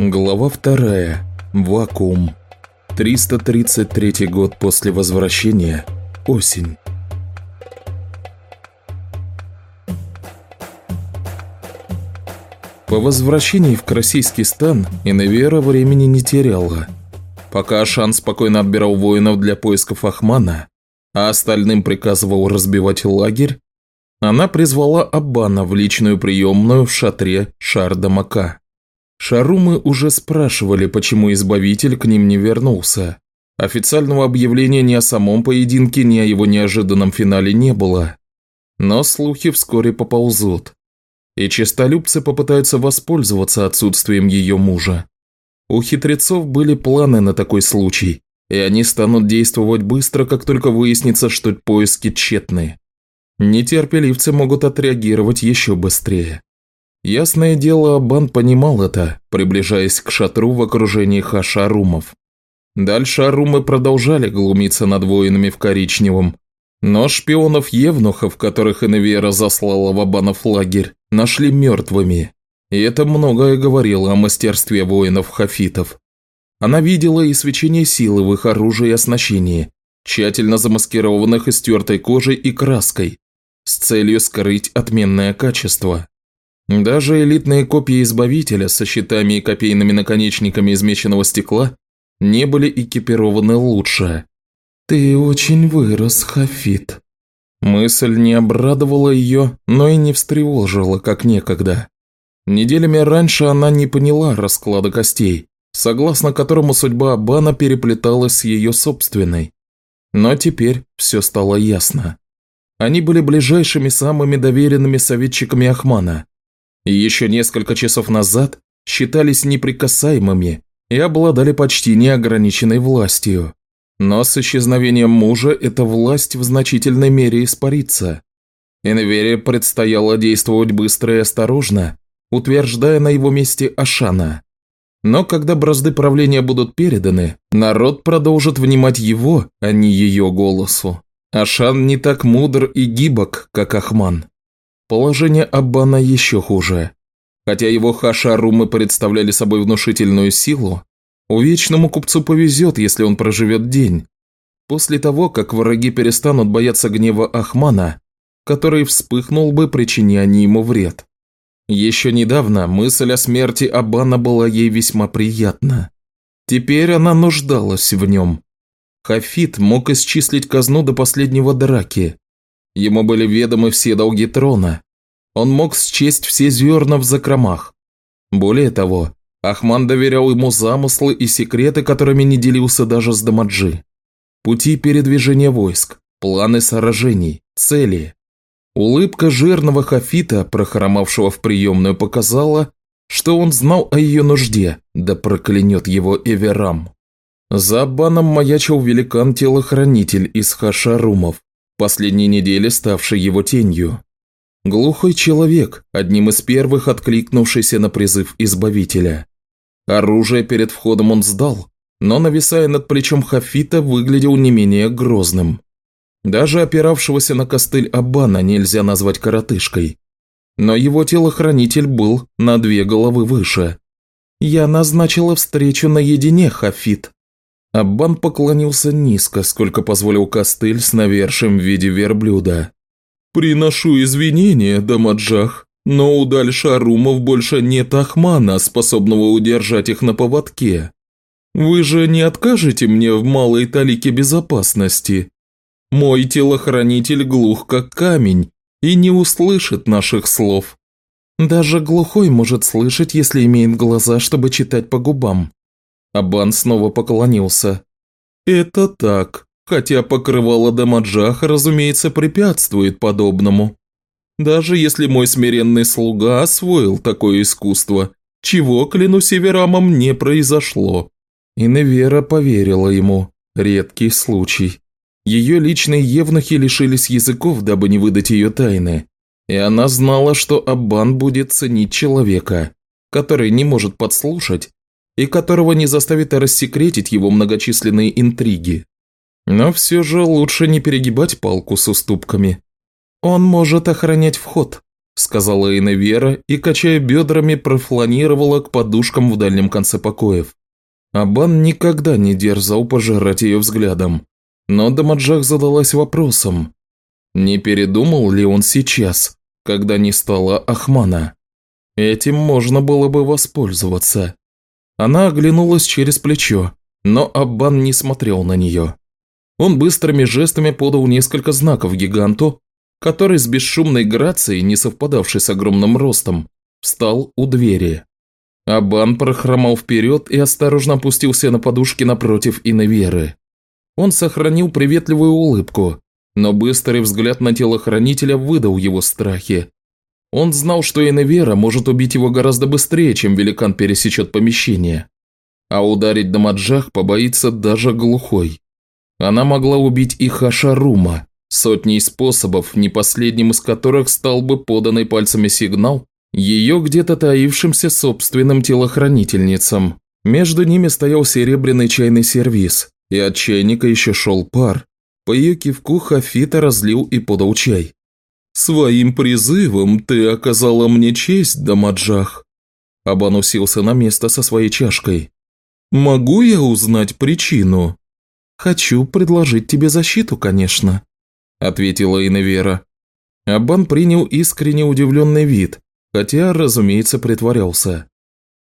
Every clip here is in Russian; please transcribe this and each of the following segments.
Глава вторая. Вакуум. 333 год после возвращения. Осень. По возвращении в Красийский стан Иневера времени не теряла. Пока Ашан спокойно отбирал воинов для поисков Ахмана, а остальным приказывал разбивать лагерь, она призвала Аббана в личную приемную в шатре Шарда Мака. Шарумы уже спрашивали, почему Избавитель к ним не вернулся. Официального объявления ни о самом поединке, ни о его неожиданном финале не было. Но слухи вскоре поползут. И честолюбцы попытаются воспользоваться отсутствием ее мужа. У хитрецов были планы на такой случай, и они станут действовать быстро, как только выяснится, что поиски тщетны. Нетерпеливцы могут отреагировать еще быстрее. Ясное дело, Абан понимал это, приближаясь к шатру в окружении хашарумов. Дальше арумы продолжали глумиться над воинами в коричневом, но шпионов-евнухов, которых Иневера заслала в Абанов лагерь, нашли мертвыми. И это многое говорило о мастерстве воинов-хафитов. Она видела и свечение силы в их оружии и оснащении, тщательно замаскированных истертой кожей и краской, с целью скрыть отменное качество. Даже элитные копии Избавителя со щитами и копейными наконечниками из меченого стекла не были экипированы лучше. «Ты очень вырос, Хафит». Мысль не обрадовала ее, но и не встревожила, как некогда. Неделями раньше она не поняла расклада костей, согласно которому судьба Абана переплеталась с ее собственной. Но теперь все стало ясно. Они были ближайшими самыми доверенными советчиками Ахмана. И еще несколько часов назад считались неприкасаемыми и обладали почти неограниченной властью. Но с исчезновением мужа эта власть в значительной мере испарится. Инвере предстояло действовать быстро и осторожно, утверждая на его месте Ашана. Но когда бразды правления будут переданы, народ продолжит внимать его, а не ее голосу. Ашан не так мудр и гибок, как Ахман. Положение Аббана еще хуже. Хотя его хашарумы представляли собой внушительную силу, у вечному купцу повезет, если он проживет день. После того, как враги перестанут бояться гнева Ахмана, который вспыхнул бы, причиня они ему вред. Еще недавно мысль о смерти Абана была ей весьма приятна. Теперь она нуждалась в нем. Хафит мог исчислить казну до последнего драки. Ему были ведомы все долги трона. Он мог счесть все зерна в закромах. Более того, Ахман доверял ему замыслы и секреты, которыми не делился даже с Дамаджи. Пути передвижения войск, планы сражений, цели. Улыбка жирного Хафита, прохромавшего в приемную, показала, что он знал о ее нужде, да проклянет его Эверам. За баном маячил великан-телохранитель из Хашарумов, последние недели ставший его тенью. Глухой человек, одним из первых откликнувшийся на призыв Избавителя. Оружие перед входом он сдал, но, нависая над плечом Хафита, выглядел не менее грозным. Даже опиравшегося на костыль Абана нельзя назвать коротышкой. Но его телохранитель был на две головы выше. «Я назначила встречу наедине, Хафит», Аббан поклонился низко, сколько позволил костыль с навершием в виде верблюда. «Приношу извинения, Дамаджах, но у Дальшарумов больше нет Ахмана, способного удержать их на поводке. Вы же не откажете мне в малой талике безопасности? Мой телохранитель глух как камень и не услышит наших слов. Даже глухой может слышать, если имеет глаза, чтобы читать по губам», Абан снова поклонился. «Это так, хотя покрывало Дамаджаха, разумеется, препятствует подобному. Даже если мой смиренный слуга освоил такое искусство, чего, клянусь Эверамом, не произошло». И Невера поверила ему. Редкий случай. Ее личные евнухи лишились языков, дабы не выдать ее тайны. И она знала, что Аббан будет ценить человека, который не может подслушать и которого не заставит рассекретить его многочисленные интриги. Но все же лучше не перегибать палку с уступками. «Он может охранять вход», – сказала Иневера и, качая бедрами, профланировала к подушкам в дальнем конце покоев. Абан никогда не дерзал пожирать ее взглядом, но Дамаджах задалась вопросом, не передумал ли он сейчас, когда не стало Ахмана? Этим можно было бы воспользоваться. Она оглянулась через плечо, но Аббан не смотрел на нее. Он быстрыми жестами подал несколько знаков гиганту, который с бесшумной грацией, не совпадавшей с огромным ростом, встал у двери. Абан прохромал вперед и осторожно опустился на подушки напротив Иневеры. Он сохранил приветливую улыбку, но быстрый взгляд на телохранителя выдал его страхи. Он знал, что Иневера может убить его гораздо быстрее, чем великан пересечет помещение. А ударить Дамаджах побоится даже глухой. Она могла убить и Хашарума, сотней способов, не последним из которых стал бы поданный пальцами сигнал ее где-то таившимся собственным телохранительницам. Между ними стоял серебряный чайный сервиз, и от чайника еще шел пар, по ее кивку Хафита разлил и подал чай. «Своим призывом ты оказала мне честь, Дамаджах». Абан уселся на место со своей чашкой. «Могу я узнать причину?» «Хочу предложить тебе защиту, конечно», – ответила Иневера. Абан принял искренне удивленный вид, хотя, разумеется, притворялся.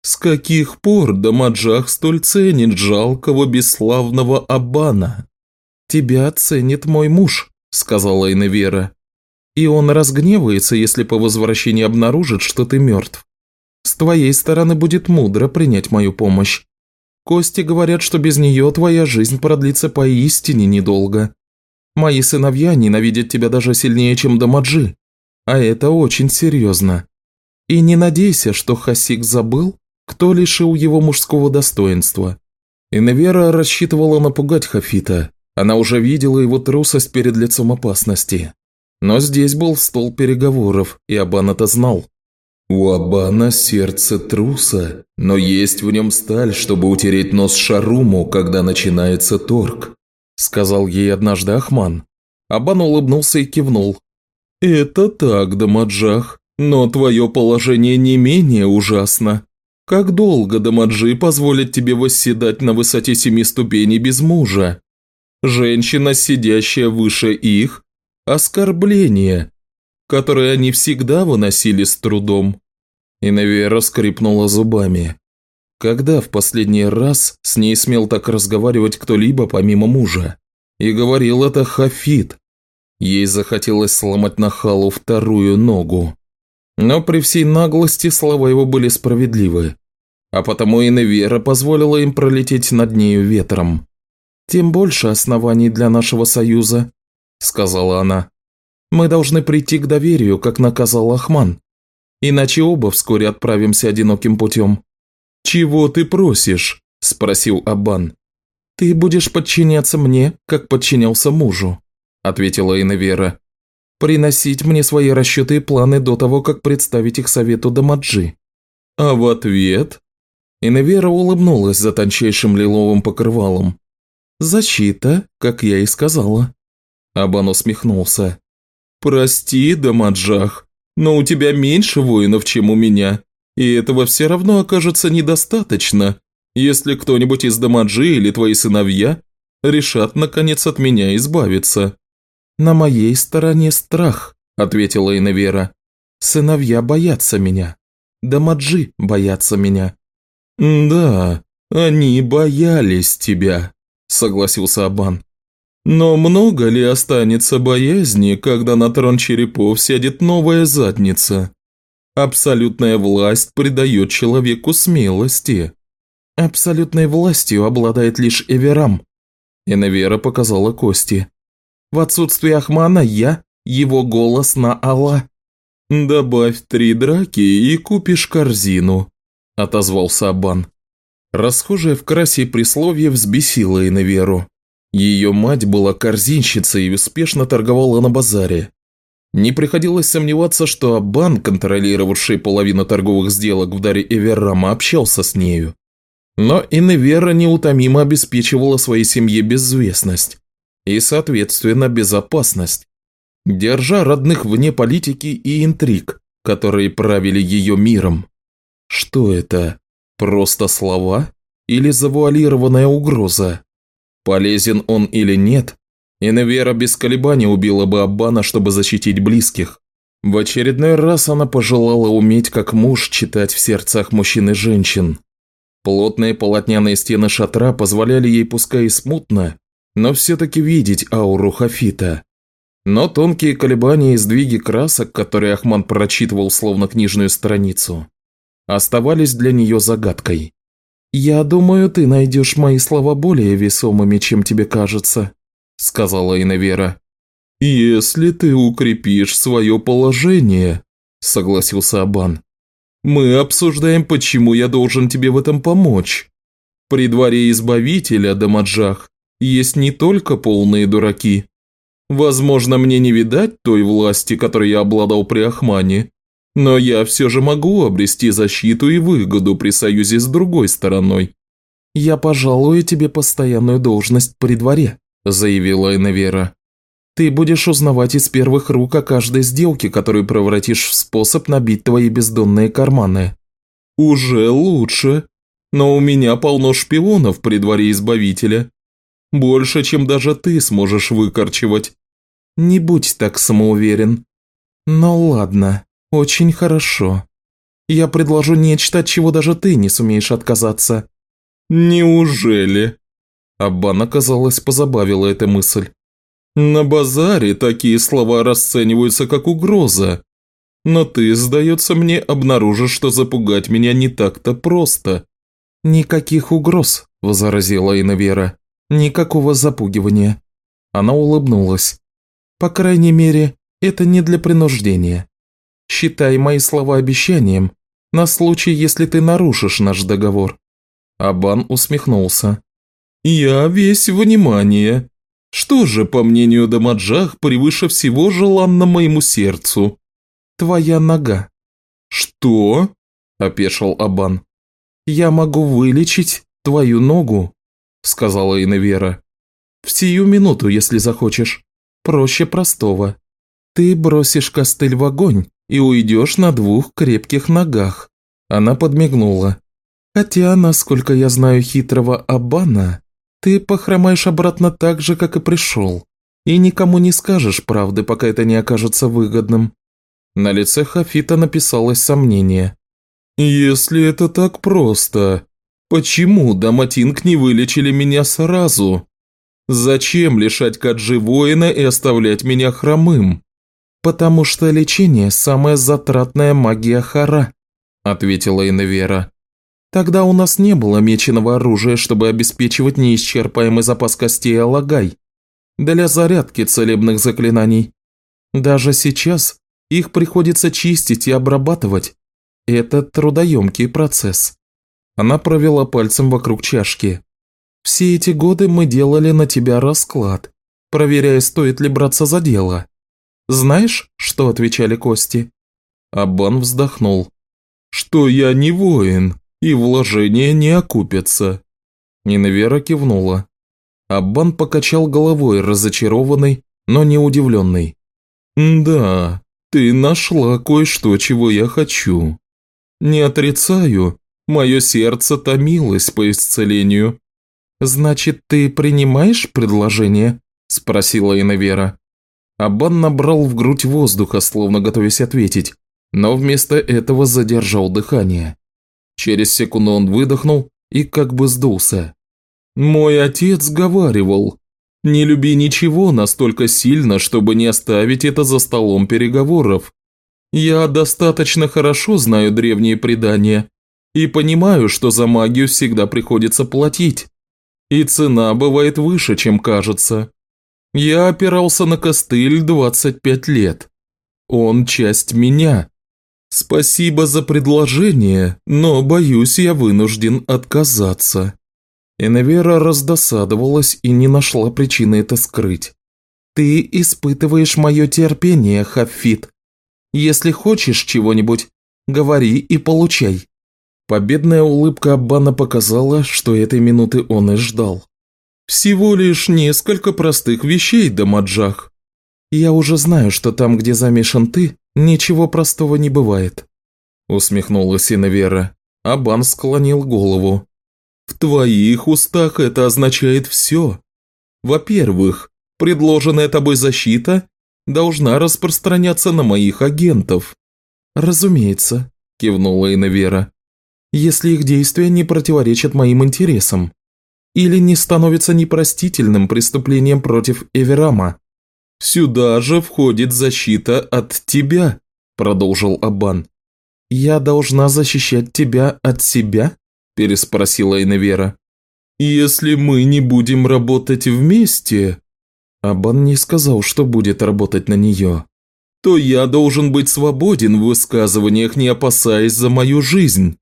«С каких пор Дамаджах столь ценит жалкого бесславного Абана?» «Тебя ценит мой муж», – сказала Иневера. «И он разгневается, если по возвращении обнаружит, что ты мертв. С твоей стороны будет мудро принять мою помощь. Кости говорят, что без нее твоя жизнь продлится поистине недолго. Мои сыновья ненавидят тебя даже сильнее, чем Дамаджи, а это очень серьезно. И не надейся, что Хасик забыл, кто лишил его мужского достоинства». Иневера рассчитывала напугать Хафита, она уже видела его трусость перед лицом опасности. Но здесь был стол переговоров, и Абан это знал. У Абана сердце труса, но есть в нем сталь, чтобы утереть нос Шаруму, когда начинается торг», – сказал ей однажды Ахман. Абан улыбнулся и кивнул. «Это так, Дамаджах, но твое положение не менее ужасно. Как долго Дамаджи позволит тебе восседать на высоте семи ступеней без мужа? Женщина, сидящая выше их, оскорбление, которое они всегда выносили с трудом. Иневера скрипнула зубами. Когда в последний раз с ней смел так разговаривать кто-либо помимо мужа? И говорил это Хафид. Ей захотелось сломать Нахалу вторую ногу. Но при всей наглости слова его были справедливы. А потому Иневера позволила им пролететь над нею ветром. «Тем больше оснований для нашего союза», – сказала она. «Мы должны прийти к доверию, как наказал Ахман. Иначе оба вскоре отправимся одиноким путем». «Чего ты просишь?» – спросил Аббан. «Ты будешь подчиняться мне, как подчинялся мужу», – ответила Иневера. «Приносить мне свои расчеты и планы до того, как представить их совету Дамаджи». «А в ответ?» Иневера улыбнулась за тончайшим лиловым покрывалом. «Защита, как я и сказала». Абан усмехнулся. «Прости, Дамаджах, но у тебя меньше воинов, чем у меня, и этого все равно окажется недостаточно, если кто-нибудь из Дамаджи или твои сыновья решат, наконец, от меня избавиться». «На моей стороне страх», – ответила Иневера. «Сыновья боятся меня. Дамаджи боятся меня». «Да, они боялись тебя», согласился Абан. Но много ли останется боязни, когда на трон черепов сядет новая задница? Абсолютная власть придает человеку смелости. Абсолютной властью обладает лишь Эверам. Инавера показала кости. В отсутствие Ахмана я – его голос на Алла. «Добавь три драки и купишь корзину», – отозвался Абан. Расхожее в красе присловие взбесило Иневеру. Ее мать была корзинщицей и успешно торговала на базаре. Не приходилось сомневаться, что Абан, контролировавший половину торговых сделок в даре Эверрама, общался с нею. Но Иневера неутомимо обеспечивала своей семье безвестность и, соответственно, безопасность, держа родных вне политики и интриг, которые правили ее миром. Что это? Просто слова? Или завуалированная угроза? Полезен он или нет? Иневера без колебаний убила бы Аббана, чтобы защитить близких. В очередной раз она пожелала уметь как муж читать в сердцах мужчин и женщин. Плотные полотняные стены шатра позволяли ей пускай и смутно, но все-таки видеть ауру Хафита. Но тонкие колебания и сдвиги красок, которые Ахман прочитывал словно книжную страницу, оставались для нее загадкой. «Я думаю, ты найдешь мои слова более весомыми, чем тебе кажется», – сказала Иневера. «Если ты укрепишь свое положение», – согласился Абан. «Мы обсуждаем, почему я должен тебе в этом помочь. При дворе Избавителя, Дамаджах, есть не только полные дураки. Возможно, мне не видать той власти, которой я обладал при Ахмане, но я все же могу обрести защиту и выгоду при союзе с другой стороной». «Я пожалую тебе постоянную должность при дворе», – заявила Эневера. Ты будешь узнавать из первых рук о каждой сделке, которую превратишь в способ набить твои бездонные карманы. Уже лучше. Но у меня полно шпионов при дворе Избавителя. Больше, чем даже ты сможешь выкорчевать. Не будь так самоуверен. Ну ладно, очень хорошо. Я предложу нечто, от чего даже ты не сумеешь отказаться. Неужели? Аббан, казалось, позабавила эта мысль. На базаре такие слова расцениваются как угроза. Но ты, сдается мне, обнаружишь, что запугать меня не так-то просто. Никаких угроз, возразила Инавера. Никакого запугивания. Она улыбнулась. По крайней мере, это не для принуждения. Считай мои слова обещанием на случай, если ты нарушишь наш договор. Абан усмехнулся. «Я весь внимание», что же, по мнению Дамаджах, превыше всего желанно моему сердцу? Твоя нога. Что? Опешил Абан. Я могу вылечить твою ногу, сказала Иневера. В сию минуту, если захочешь. Проще простого. Ты бросишь костыль в огонь и уйдешь на двух крепких ногах. Она подмигнула. Хотя, насколько я знаю хитрого Абана, ты похромаешь обратно так же, как и пришел, и никому не скажешь правды, пока это не окажется выгодным». На лице Хафита написалось сомнение. «Если это так просто, почему Даматинг не вылечили меня сразу? Зачем лишать Каджи воина и оставлять меня хромым?» «Потому что лечение – самая затратная магия Хара», – ответила Иневера. Тогда у нас не было меченого оружия, чтобы обеспечивать неисчерпаемый запас костей Алагай для зарядки целебных заклинаний. Даже сейчас их приходится чистить и обрабатывать. Это трудоемкий процесс. Она провела пальцем вокруг чашки. Все эти годы мы делали на тебя расклад, проверяя, стоит ли браться за дело. Знаешь, что отвечали кости? Абан вздохнул. Что я не воин, и вложения не окупятся». Ниневера кивнула. Аббан покачал головой, разочарованный, но не удивленный. «Да, ты нашла кое-что, чего я хочу. Не отрицаю, мое сердце томилось по исцелению». «Значит, ты принимаешь предложение?» – спросила Иневера. Аббан набрал в грудь воздуха, словно готовясь ответить, но вместо этого задержал дыхание. Через секунду он выдохнул и как бы сдулся. «Мой отец говаривал, не люби ничего настолько сильно, чтобы не оставить это за столом переговоров. Я достаточно хорошо знаю древние предания и понимаю, что за магию всегда приходится платить. И цена бывает выше, чем кажется. Я опирался на костыль 25 лет. Он часть меня. «Спасибо за предложение, но, боюсь, я вынужден отказаться». Эневера раздосадовалась и не нашла причины это скрыть. «Ты испытываешь мое терпение, Хафит. Если хочешь чего-нибудь, говори и получай». Победная улыбка Аббана показала, что этой минуты он и ждал. «Всего лишь несколько простых вещей, Дамаджах. «Я уже знаю, что там, где замешан ты, ничего простого не бывает», – усмехнулась Инавера. Абан склонил голову. «В твоих устах это означает все. Во-первых, предложенная тобой защита должна распространяться на моих агентов». «Разумеется», – кивнула Инавера. «Если их действия не противоречат моим интересам или не становится непростительным преступлением против Эверама. «Сюда же входит защита от тебя», – продолжил Абан. «Я должна защищать тебя от себя?» – переспросила Иневера. «Если мы не будем работать вместе...» Абан не сказал, что будет работать на нее. «То я должен быть свободен в высказываниях, не опасаясь за мою жизнь.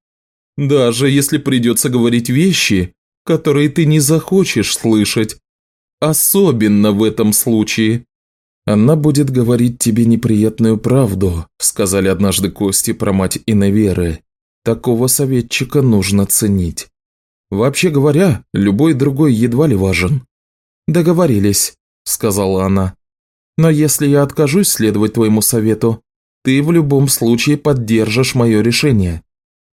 Даже если придется говорить вещи, которые ты не захочешь слышать. Особенно в этом случае. Она будет говорить тебе неприятную правду, сказали однажды Кости про мать Иневеры. Такого советчика нужно ценить. Вообще говоря, любой другой едва ли важен. Договорились, сказала она. Но если я откажусь следовать твоему совету, ты в любом случае поддержишь мое решение.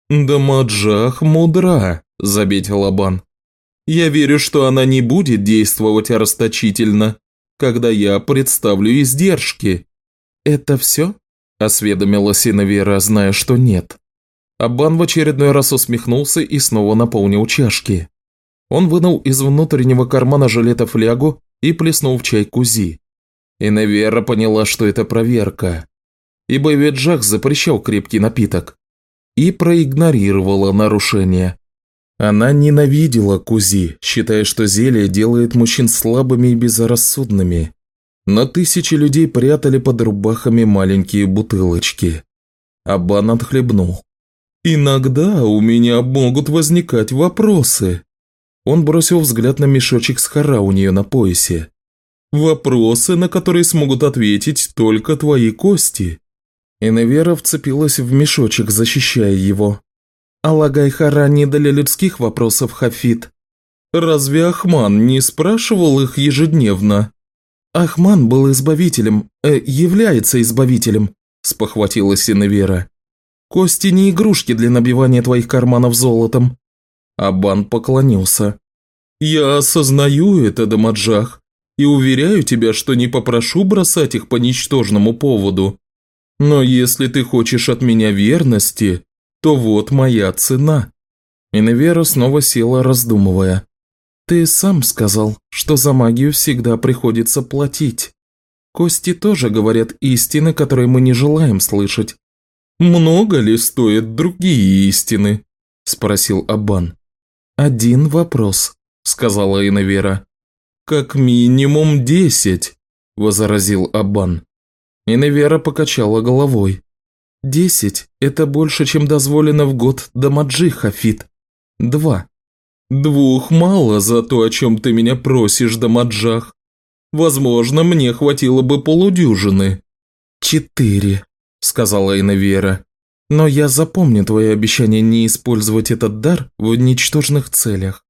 Да Маджах мудра, заметил Абан. Я верю, что она не будет действовать расточительно, когда я представлю издержки». «Это все?» – осведомилась Инавера, зная, что нет. Абан в очередной раз усмехнулся и снова наполнил чашки. Он вынул из внутреннего кармана жилета флягу и плеснул в чай кузи. Инавера поняла, что это проверка, ибо Веджах запрещал крепкий напиток, и проигнорировала нарушение. Она ненавидела Кузи, считая, что зелье делает мужчин слабыми и безрассудными. Но тысячи людей прятали под рубахами маленькие бутылочки. Абан отхлебнул. «Иногда у меня могут возникать вопросы». Он бросил взгляд на мешочек с хара у нее на поясе. «Вопросы, на которые смогут ответить только твои кости». Иневера вцепилась в мешочек, защищая его. Алагай Хара не для людских вопросов, Хафит. Разве Ахман не спрашивал их ежедневно? Ахман был избавителем, э, является избавителем, спохватилась Синевера. Кости не игрушки для набивания твоих карманов золотом. Абан поклонился. Я осознаю это, Дамаджах, и уверяю тебя, что не попрошу бросать их по ничтожному поводу. Но если ты хочешь от меня верности, то вот моя цена». Иневера снова села, раздумывая. «Ты сам сказал, что за магию всегда приходится платить. Кости тоже говорят истины, которые мы не желаем слышать». «Много ли стоят другие истины?» – спросил Абан. «Один вопрос», – сказала Иневера. «Как минимум десять», – возразил Абан. Иневера покачала головой. Десять – это больше, чем дозволено в год Дамаджи, Хафит. Два. Двух мало за то, о чем ты меня просишь, Дамаджах. Возможно, мне хватило бы полудюжины. Четыре, сказала Инавера. Но я запомню твое обещание не использовать этот дар в ничтожных целях.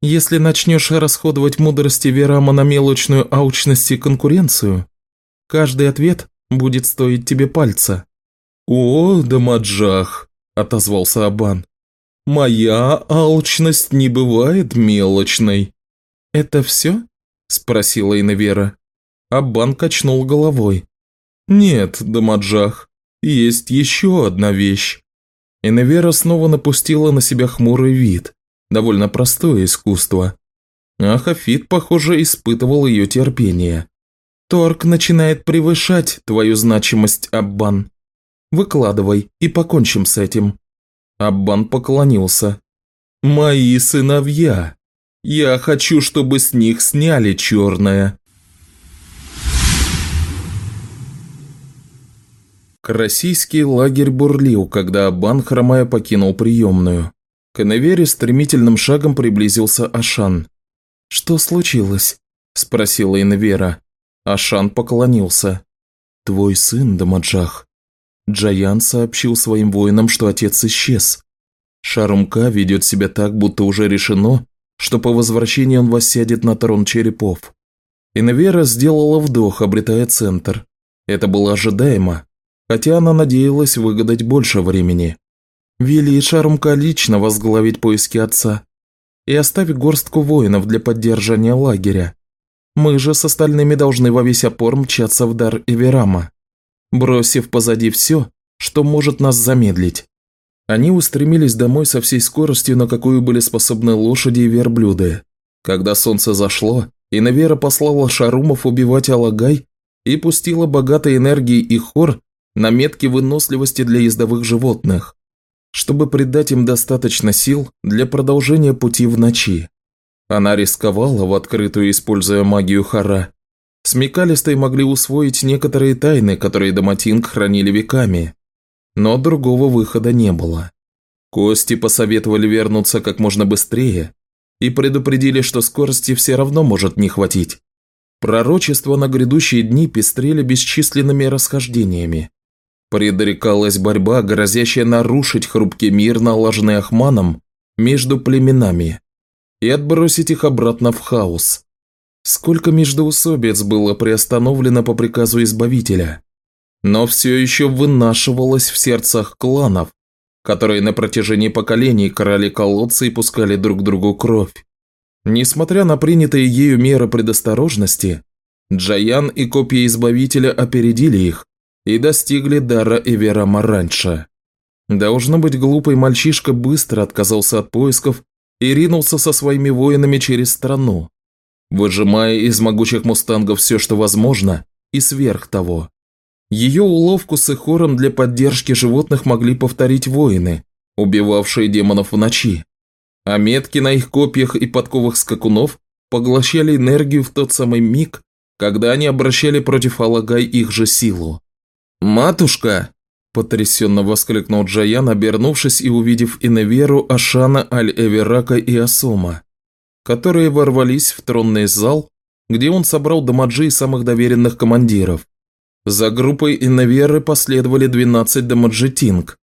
Если начнешь расходовать мудрости Верама на мелочную аучность и конкуренцию, каждый ответ будет стоить тебе пальца. «О, Дамаджах!» – отозвался Абан. «Моя алчность не бывает мелочной». «Это все?» – спросила Инавера. Абан качнул головой. «Нет, Дамаджах, есть еще одна вещь». Инавера снова напустила на себя хмурый вид. Довольно простое искусство. А похоже, испытывал ее терпение. «Торг начинает превышать твою значимость, Аббан», Выкладывай и покончим с этим». Аббан поклонился. «Мои сыновья. Я хочу, чтобы с них сняли черное». Российский лагерь бурлил, когда Аббан, хромая, покинул приемную. К Эневере стремительным шагом приблизился Ашан. «Что случилось?» – спросила Инвера. Ашан поклонился. «Твой сын, Дамаджах, Джаян сообщил своим воинам, что отец исчез. Шарумка ведет себя так, будто уже решено, что по возвращении он воссядет на трон черепов. Инвера сделала вдох, обретая центр. Это было ожидаемо, хотя она надеялась выгадать больше времени. Вели Шарумка лично возглавить поиски отца и оставь горстку воинов для поддержания лагеря. Мы же с остальными должны во весь опор мчаться в дар Эверама, бросив позади все, что может нас замедлить. Они устремились домой со всей скоростью, на какую были способны лошади и верблюды. Когда солнце зашло, Инавера послала Шарумов убивать Алагай и пустила богатой энергией и хор на метки выносливости для ездовых животных, чтобы придать им достаточно сил для продолжения пути в ночи. Она рисковала в открытую, используя магию Хара. Смекалистые могли усвоить некоторые тайны, которые Даматинг хранили веками, но другого выхода не было. Кости посоветовали вернуться как можно быстрее и предупредили, что скорости все равно может не хватить. Пророчества на грядущие дни пестрели бесчисленными расхождениями. Предрекалась борьба, грозящая нарушить хрупкий мир, налаженный Ахманом между племенами, и отбросить их обратно в хаос. Сколько междоусобиц было приостановлено по приказу Избавителя но все еще вынашивалось в сердцах кланов, которые на протяжении поколений крали колодцы и пускали друг другу кровь. Несмотря на принятые ею меры предосторожности, Джаян и копья Избавителя опередили их и достигли дара Эверама раньше. Должно быть, глупый мальчишка быстро отказался от поисков и ринулся со своими воинами через страну, выжимая из могучих мустангов все, что возможно, и сверх того. Ее уловку с эхором для поддержки животных могли повторить воины, убивавшие демонов в ночи. А метки на их копьях и подковах скакунов поглощали энергию в тот самый миг, когда они обращали против Алагай их же силу. «Матушка!» – потрясенно воскликнул Джаян, обернувшись и увидев Иневеру, Ашана, Аль-Эверака и Асома, которые ворвались в тронный зал, где он собрал дамаджи и самых доверенных командиров. За группой Иннаверы последовали 12 Дамаджитинг,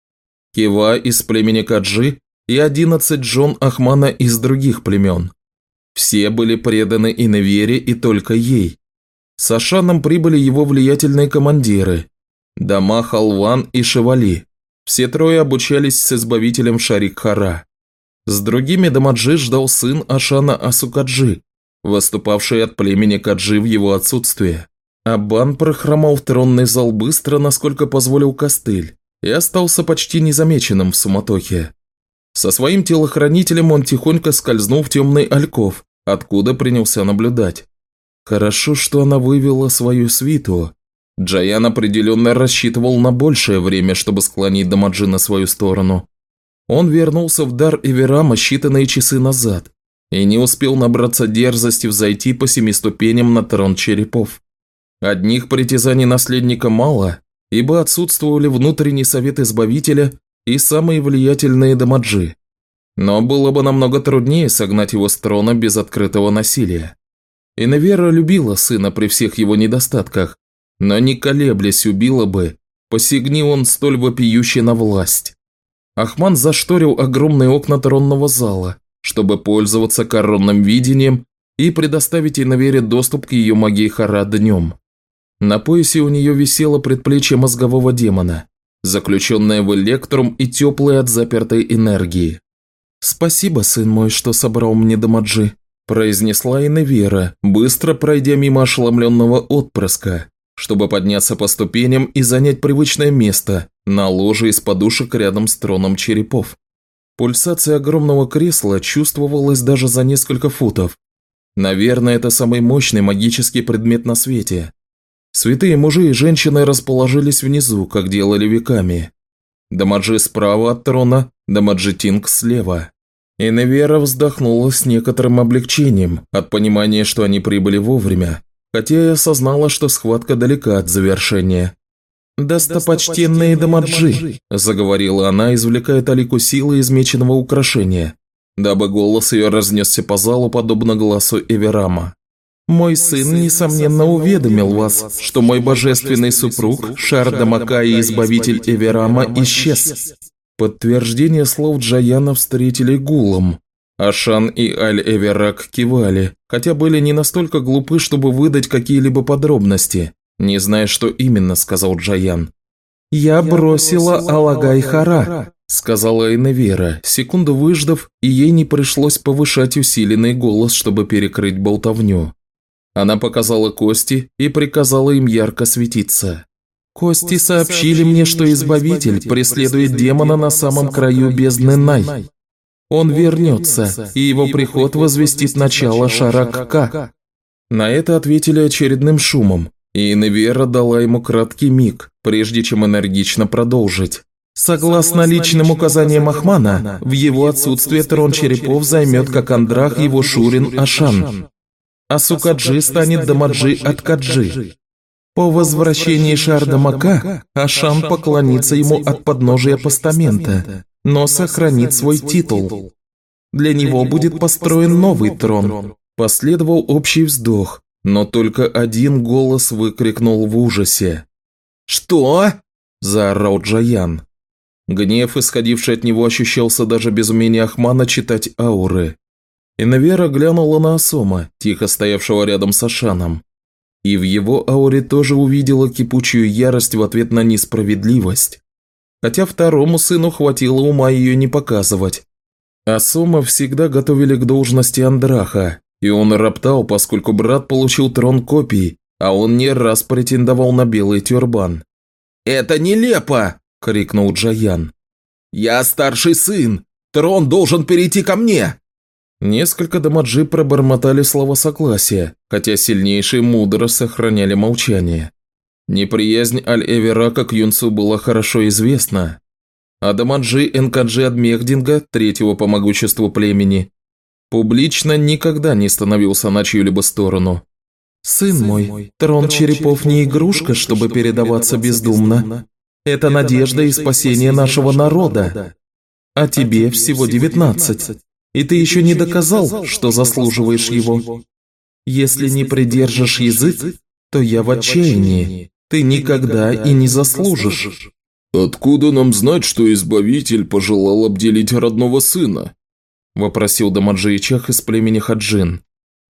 Кива из племени Каджи и 11 Джон Ахмана из других племен. Все были преданы Иннавере и только ей. С Ашаном прибыли его влиятельные командиры – Дама, Халван и Шевали. Все трое обучались с избавителем Шарикхара. С другими Дамаджи ждал сын Ашана Асукаджи, выступавший от племени Каджи в его отсутствие. Абан прохромал в тронный зал быстро, насколько позволил костыль, и остался почти незамеченным в суматохе. Со своим телохранителем он тихонько скользнул в темный альков, откуда принялся наблюдать. Хорошо, что она вывела свою свиту. Джаян определенно рассчитывал на большее время, чтобы склонить Дамаджи на свою сторону. Он вернулся в дар Эверама считанные часы назад и не успел набраться дерзости взойти по семи ступеням на трон черепов. Одних притязаний наследника мало, ибо отсутствовали внутренний совет избавителя и самые влиятельные дамаджи. Но было бы намного труднее согнать его с трона без открытого насилия. Инавера любила сына при всех его недостатках, но не колеблясь убила бы, посягни он столь вопиющий на власть. Ахман зашторил огромные окна тронного зала, чтобы пользоваться коронным видением и предоставить Инавере доступ к ее магии Хара днем. На поясе у нее висело предплечье мозгового демона, заключенное в электрум и теплое от запертой энергии. «Спасибо, сын мой, что собрал мне дамаджи», – произнесла Иневера, быстро пройдя мимо ошеломленного отпрыска, чтобы подняться по ступеням и занять привычное место на ложе из подушек рядом с троном черепов. Пульсация огромного кресла чувствовалась даже за несколько футов. Наверное, это самый мощный магический предмет на свете. Святые мужи и женщины расположились внизу, как делали веками. Дамаджи справа от трона, Дамаджи Тинг слева. Иневера вздохнула с некоторым облегчением от понимания, что они прибыли вовремя, хотя и осознала, что схватка далека от завершения. «Достопочтенные Дамаджи», – заговорила она, извлекая талику силы из меченого украшения, дабы голос ее разнесся по залу, подобно голосу Эверама. Мой сын, несомненно, уведомил вас, что мой божественный супруг, Шарда и избавитель Эверама, исчез. Подтверждение слов Джаяна встретили гулом, Ашан и Аль-Эверак кивали, хотя были не настолько глупы, чтобы выдать какие-либо подробности. Не зная, что именно, сказал Джаян. «Я бросила Алагай-Хара», – сказала Эйневера, секунду выждав, и ей не пришлось повышать усиленный голос, чтобы перекрыть болтовню. Она показала кости и приказала им ярко светиться. «Кости сообщили мне, что Избавитель преследует демона на самом краю бездны Най. Он вернется, и его приход возвестит начало Шаракка». На это ответили очередным шумом, и Невера дала ему краткий миг, прежде чем энергично продолжить. Согласно личным указаниям Ахмана, в его отсутствие трон черепов займет как Андрах его Шурин Ашан а Сукаджи станет Дамаджи от Каджи. По возвращении Шардамака Ашан поклонится ему от подножия постамента, но сохранит свой титул. Для него будет построен новый трон. Последовал общий вздох, но только один голос выкрикнул в ужасе. «Что?» – заорал Джаян. Гнев, исходивший от него, ощущался даже без умения Ахмана читать ауры. Инавера глянула на Асома, тихо стоявшего рядом с Ашаном. И в его ауре тоже увидела кипучую ярость в ответ на несправедливость. Хотя второму сыну хватило ума ее не показывать. Асома всегда готовили к должности Андраха, и он роптал, поскольку брат получил трон копий, а он не раз претендовал на белый тюрбан. «Это нелепо!» – крикнул Джаян. «Я старший сын! Трон должен перейти ко мне!» Несколько дамаджи пробормотали слова согласия, хотя сильнейшие мудро сохраняли молчание. Неприязнь Аль-Эверака к Юнцу была хорошо известна, а дамаджи Энкаджи Адмехдинга, третьего по могуществу племени, публично никогда не становился на чью-либо сторону. «Сын мой, трон черепов не игрушка, чтобы передаваться бездумно. Это надежда и спасение нашего народа. А тебе всего девятнадцать. И ты еще не доказал, что заслуживаешь его. Если не придержишь язык, то я в отчаянии. Ты никогда и не заслужишь». «Откуда нам знать, что Избавитель пожелал обделить родного сына?» – вопросил Дамаджи Ичах из племени Хаджин.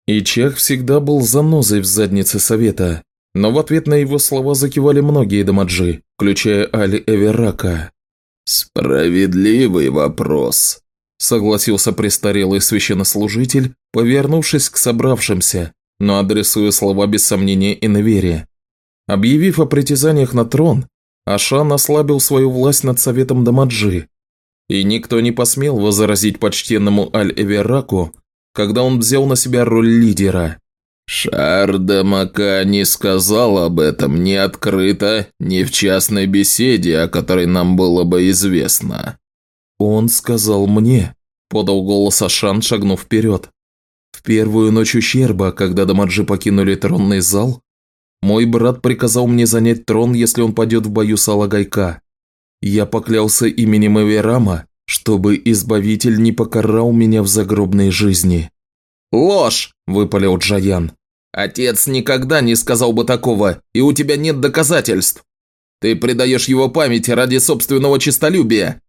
Ичах всегда был занозой в заднице совета, но в ответ на его слова закивали многие Дамаджи, включая Али Эверака. «Справедливый вопрос», согласился престарелый священнослужитель, повернувшись к собравшимся, но адресуя слова без сомнения и неверия. Объявив о притязаниях на трон, Ашан ослабил свою власть над советом Дамаджи, и никто не посмел возразить почтенному Аль-Эвераку, когда он взял на себя роль лидера. «Шардамака не сказал об этом ни открыто, ни в частной беседе, о которой нам было бы известно», «Он сказал мне», – подал голос Ашан, шагнув вперед. «В первую ночь ущерба, когда Дамаджи покинули тронный зал, мой брат приказал мне занять трон, если он пойдет в бою с Алагайка. Я поклялся именем Эверама, чтобы Избавитель не покарал меня в загробной жизни». «Ложь!» – выпалил Джаян. «Отец никогда не сказал бы такого, и у тебя нет доказательств. Ты предаешь его памяти ради собственного честолюбия.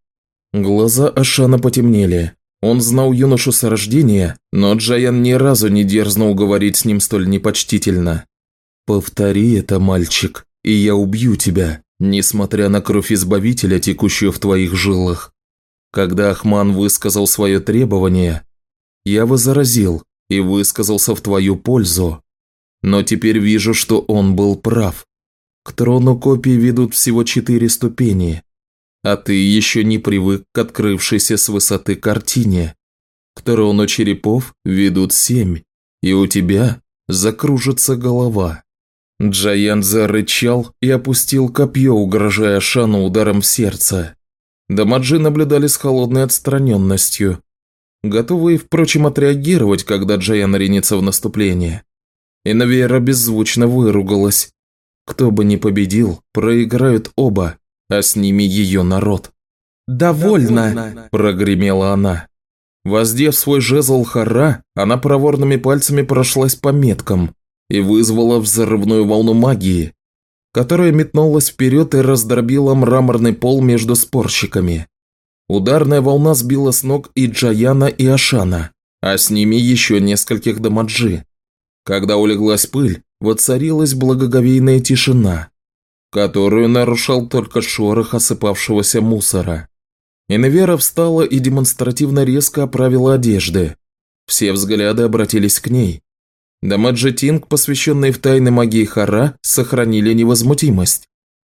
Глаза Ашана потемнели. Он знал юношу с рождения, но Джаян ни разу не дерзнул говорить с ним столь непочтительно. «Повтори это, мальчик, и я убью тебя, несмотря на кровь Избавителя, текущую в твоих жилах». Когда Ахман высказал свое требование, я возразил и высказался в твою пользу. Но теперь вижу, что он был прав. К трону копии ведут всего четыре ступени, а ты еще не привык к открывшейся с высоты картине. К трону черепов ведут семь, и у тебя закружится голова». Джаян зарычал и опустил копье, угрожая Шану ударом в сердце. Дамаджи наблюдали с холодной отстраненностью, готовые, впрочем, отреагировать, когда Джаян ринется в наступление. Инавера беззвучно выругалась. Кто бы ни победил, проиграют оба, а с ними ее народ. «Довольно!» – прогремела она. Воздев свой жезл хара, она проворными пальцами прошлась по меткам и вызвала взрывную волну магии, которая метнулась вперед и раздробила мраморный пол между спорщиками. Ударная волна сбила с ног и Джаяна, и Ашана, а с ними еще нескольких дамаджи. Когда улеглась пыль, воцарилась благоговейная тишина, которую нарушал только шорох осыпавшегося мусора. Инвера встала и демонстративно резко оправила одежды. Все взгляды обратились к ней. Дамаджи Тинг, посвященные в тайны магии Хара, сохранили невозмутимость,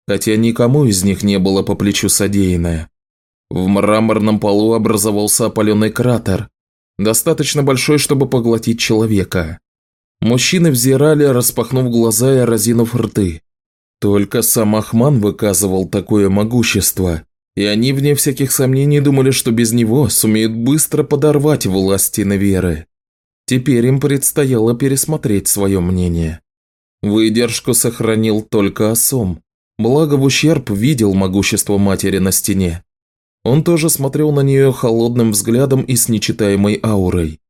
хотя никому из них не было по плечу содеянное. В мраморном полу образовался опаленный кратер, достаточно большой, чтобы поглотить человека. Мужчины взирали, распахнув глаза и разинув рты. Только сам Ахман выказывал такое могущество, и они, вне всяких сомнений, думали, что без него сумеют быстро подорвать власти веры. Теперь им предстояло пересмотреть свое мнение. Выдержку сохранил только Осом, благо в ущерб видел могущество матери на стене. Он тоже смотрел на нее холодным взглядом и с нечитаемой аурой.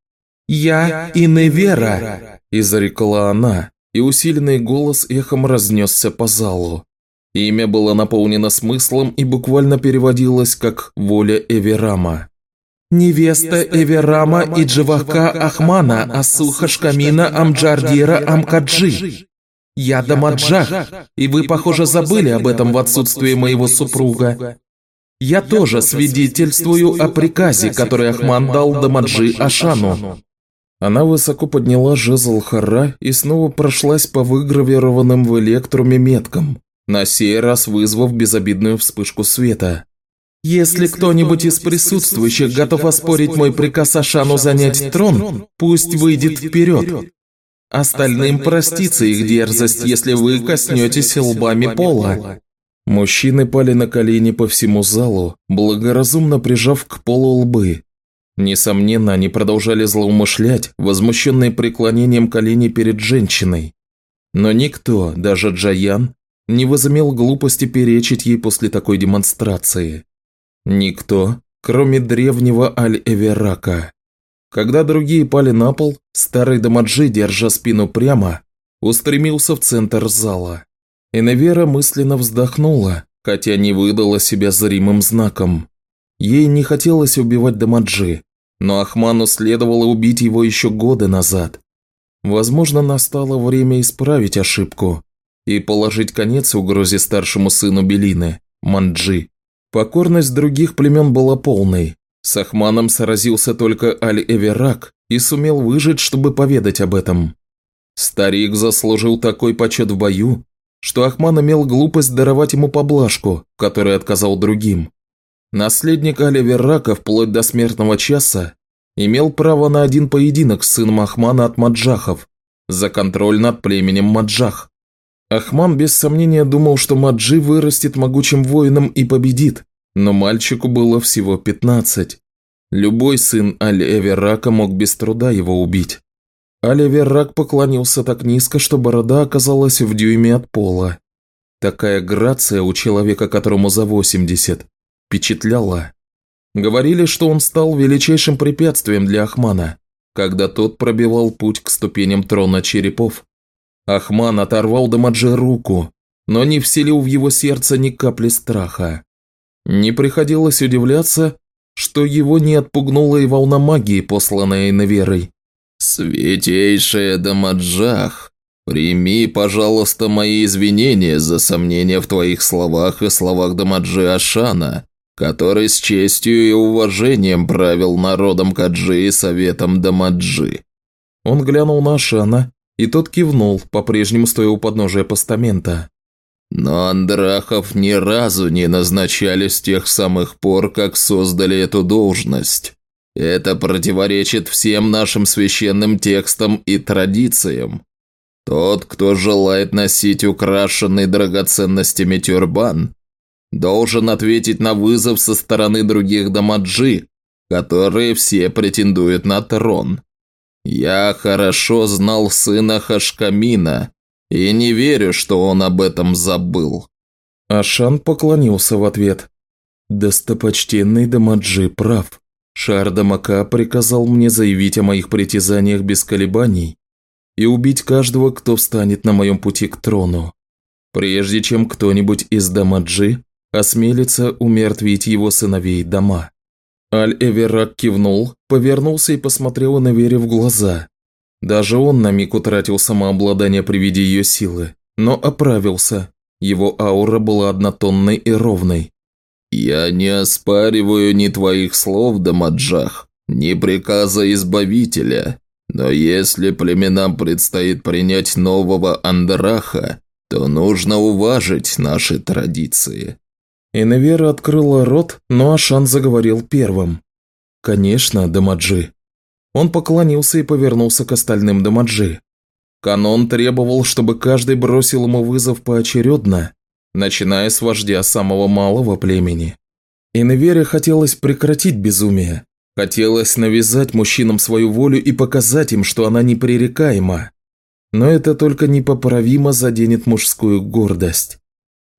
«Я Иневера!» – изрекла она, и усиленный голос эхом разнесся по залу. Имя было наполнено смыслом и буквально переводилось как «воля Эверама». «Невеста Эверама и Дживака Ахмана Асуха Шкамина Амджардира Амкаджи. Я Дамаджах, и вы, похоже, забыли об этом в отсутствии моего супруга. Я тоже свидетельствую о приказе, который Ахман дал Дамаджи Ашану. Она высоко подняла жезл Хара и снова прошлась по выгравированным в электруме меткам, на сей раз вызвав безобидную вспышку света. «Если кто-нибудь из присутствующих готов оспорить мой приказ Ашану занять трон, пусть выйдет вперед. Остальным простится их дерзость, если вы коснетесь лбами пола». Мужчины пали на колени по всему залу, благоразумно прижав к полу лбы. Несомненно, они продолжали злоумышлять, возмущенные преклонением коленей перед женщиной. Но никто, даже Джаян, не возымел глупости перечить ей после такой демонстрации. Никто, кроме древнего Аль-Эверака. Когда другие пали на пол, старый Дамаджи, держа спину прямо, устремился в центр зала. Иневера мысленно вздохнула, хотя не выдала себя зримым знаком. Ей не хотелось убивать Дамаджи, но Ахману следовало убить его еще годы назад. Возможно, настало время исправить ошибку и положить конец угрозе старшему сыну Белины, Манджи. Покорность других племен была полной. С Ахманом сразился только Аль-Эверак и сумел выжить, чтобы поведать об этом. Старик заслужил такой почет в бою, что Ахман имел глупость даровать ему поблажку, которой отказал другим. Наследник Аля вплоть до смертного часа имел право на один поединок с сыном Ахмана от Маджахов за контроль над племенем Маджах. Ахман без сомнения думал, что Маджи вырастет могучим воином и победит, но мальчику было всего 15. Любой сын Аль-Эверака мог без труда его убить. Оливер поклонился так низко, что борода оказалась в дюйме от пола. Такая грация у человека, которому за 80, впечатляла. Говорили, что он стал величайшим препятствием для Ахмана, когда тот пробивал путь к ступеням трона черепов. Ахман оторвал Дамаджи руку, но не вселил в его сердце ни капли страха. Не приходилось удивляться, что его не отпугнула и волна магии, посланная Инаверой. «Святейшая Дамаджах, прими, пожалуйста, мои извинения за сомнения в твоих словах и словах Дамаджи Ашана, который с честью и уважением правил народом Каджи и советом Дамаджи». Он глянул на Ашана, и тот кивнул, по-прежнему стоя у подножия постамента. Но Андрахов ни разу не назначали с тех самых пор, как создали эту должность. Это противоречит всем нашим священным текстам и традициям. Тот, кто желает носить украшенный драгоценностями тюрбан, должен ответить на вызов со стороны других дамаджи, которые все претендуют на трон. Я хорошо знал сына Хашкамина и не верю, что он об этом забыл. Ашан поклонился в ответ. Достопочтенный Дамаджи прав. Шарда Мака приказал мне заявить о моих притязаниях без колебаний и убить каждого, кто встанет на моем пути к трону. Прежде чем кто-нибудь из Дамаджи осмелится умертвить его сыновей дома. Аль-Эверак кивнул, повернулся и посмотрел на Вере в глаза. Даже он на миг утратил самообладание при виде ее силы, но оправился. Его аура была однотонной и ровной. «Я не оспариваю ни твоих слов, Дамаджах, ни приказа Избавителя, но если племенам предстоит принять нового Андраха, то нужно уважить наши традиции». Иневера открыла рот, но Ашан заговорил первым. «Конечно, Дамаджи». Он поклонился и повернулся к остальным Дамаджи. Канон требовал, чтобы каждый бросил ему вызов поочередно, начиная с вождя самого малого племени. Иневере хотелось прекратить безумие, хотелось навязать мужчинам свою волю и показать им, что она непререкаема. Но это только непоправимо заденет мужскую гордость.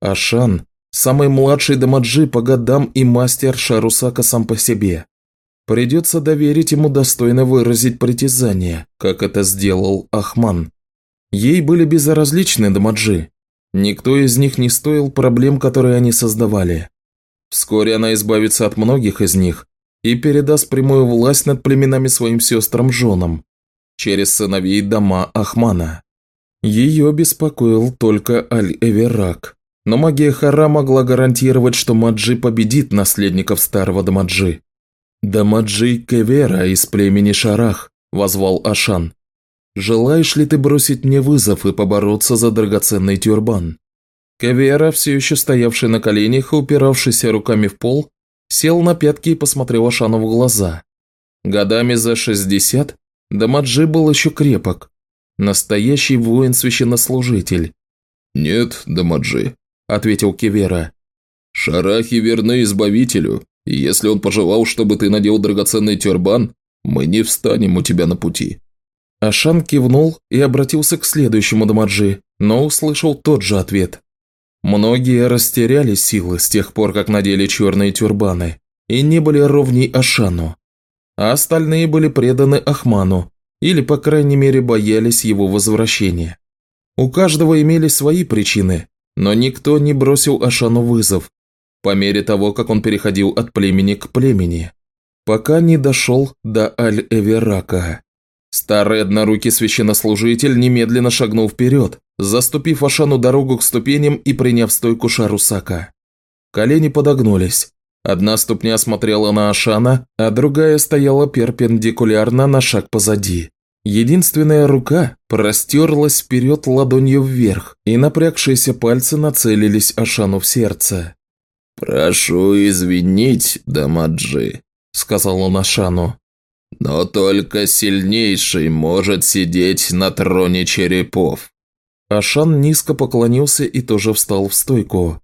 Ашан – самый младший Дамаджи по годам и мастер Шарусака сам по себе. Придется доверить ему достойно выразить притязание, как это сделал Ахман. Ей были безразличны Дамаджи. Никто из них не стоил проблем, которые они создавали. Вскоре она избавится от многих из них и передаст прямую власть над племенами своим сестрам-женам через сыновей дома Ахмана. Ее беспокоил только Аль-Эверак, но магия Хара могла гарантировать, что Маджи победит наследников старого Дамаджи. «Дамаджи Кевера из племени Шарах», – возвал Ашан. «Желаешь ли ты бросить мне вызов и побороться за драгоценный тюрбан?» Кевера, все еще стоявший на коленях и упиравшийся руками в пол, сел на пятки и посмотрел Ашану в глаза. Годами за шестьдесят Дамаджи был еще крепок. Настоящий воин-священнослужитель. «Нет, Дамаджи», – ответил Кевера. «Шарахи верны Избавителю, и если он пожелал, чтобы ты надел драгоценный тюрбан, мы не встанем у тебя на пути». Ашан кивнул и обратился к следующему Дамаджи, но услышал тот же ответ. Многие растеряли силы с тех пор, как надели черные тюрбаны, и не были ровней Ашану. А остальные были преданы Ахману, или, по крайней мере, боялись его возвращения. У каждого имели свои причины, но никто не бросил Ашану вызов, по мере того, как он переходил от племени к племени, пока не дошел до Аль-Эверака. Старый однорукий священнослужитель немедленно шагнул вперед, заступив Ашану дорогу к ступеням и приняв стойку Шарусака. Колени подогнулись. Одна ступня смотрела на Ашана, а другая стояла перпендикулярно на шаг позади. Единственная рука простерлась вперед ладонью вверх, и напрягшиеся пальцы нацелились Ашану в сердце. «Прошу извинить, Дамаджи», – сказал он Ашану. «Но только сильнейший может сидеть на троне черепов». Ашан низко поклонился и тоже встал в стойку.